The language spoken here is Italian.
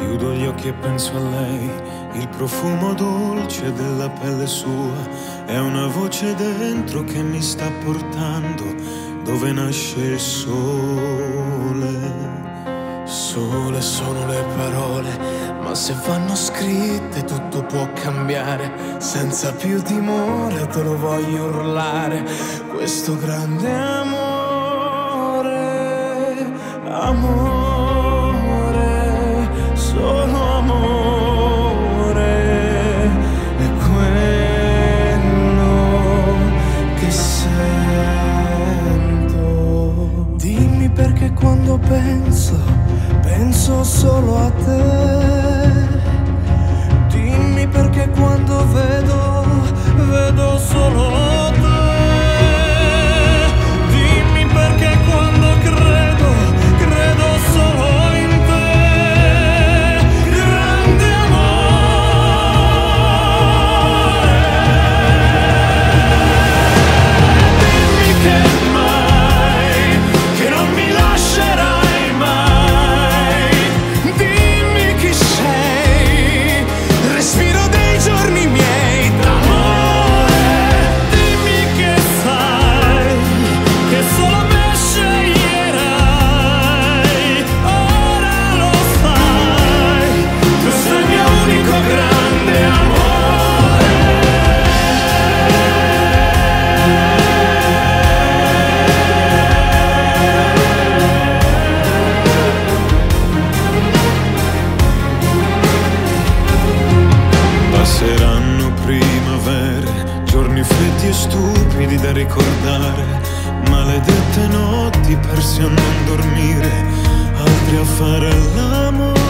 Chiudo gli occhi e penso a lei, il profumo dolce della pelle sua, è una voce dentro che mi sta portando dove nasce il sole. Sole sono le parole, ma se vanno scritte tutto può cambiare. Senza più timore te lo voglio urlare, questo grande amore, amore. penso, penso solo a te. ricordare Maledette notti persi a non dormire Altri a fare l'amore.